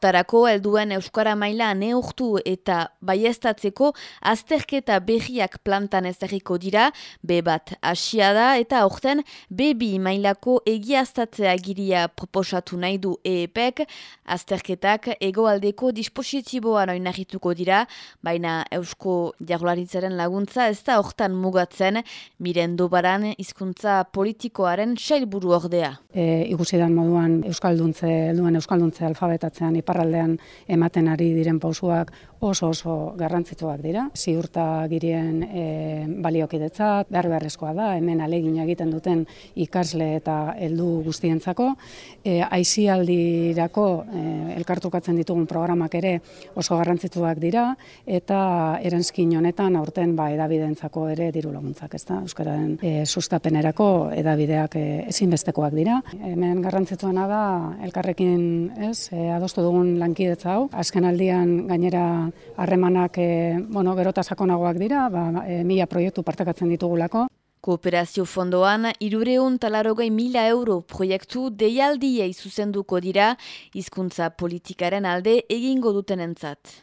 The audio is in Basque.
Hortarako helduen Euskara maila neurtu eta baiestatzeko azterketa berriak plantan ezagiko dira, be bat asia da eta horten bebi mailako egiaztatzea giria proposatu nahi du EEPek, azterketak egoaldeko dispositiboan oinarrituko dira, baina Eusko Jagularitzaren laguntza ez da hortan mugatzen, miren dobaran hizkuntza politikoaren sailburu ordea. E, ikusi moduan Euskalduntze, helduen Euskalduntze alfabetatzean iparraldean ematen ari diren pausuak oso oso garrantzitsuak dira. Ziurta girien e, baliokidetzat, behar beharrezkoa da, hemen alegin egiten duten ikasle eta heldu guztientzako. E, aizialdirako e, elkartukatzen ditugun programak ere oso garrantzitsuak dira, eta eranskin honetan aurten ba, edabidentzako ere diru laguntzak, ez da? Euskararen e, sustapenerako edabideak e, ezinbestekoak dira. Hemen garrantzitsuena da, elkarrekin ez, e, adostu dugun lankidetza hau. Azken aldian gainera harremanak e, bueno, gerota sakonagoak dira, ba, e, mila proiektu partekatzen ditugulako. Kooperazio fondoan, irureun talarogei mila euro proiektu deialdiei zuzenduko dira, hizkuntza politikaren alde egingo duten entzat.